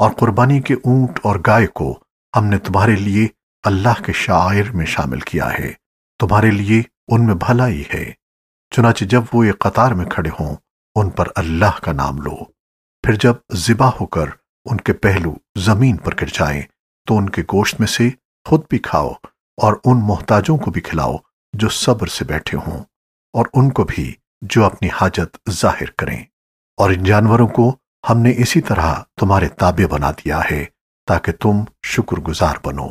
और कुर्बानी के ऊँट और गाय को हमने तुम्हारे लिए अल्लाह के शायर में शामिल किया है। तुम्हारे लिए उनमें भलाई है। चुनाचे जब वो एक कतार में खड़े हों, उन पर अल्लाह का नाम लो। फिर जब जिबा होकर उनके पहलू ज़मीन पर गिर जाएँ तो उनके गोश्त में से खुद भी खाओ और उन मोहताजों को भी खिलाओ जो सब्र से बैठे हों और उनको भी जो अपनी हाजत ज़ाहिर करें। और इन जानवरों को हमने इसी तरह तुम्हारे ताबे बना दिया है ताकि तुम शुक्रगुजार बनो।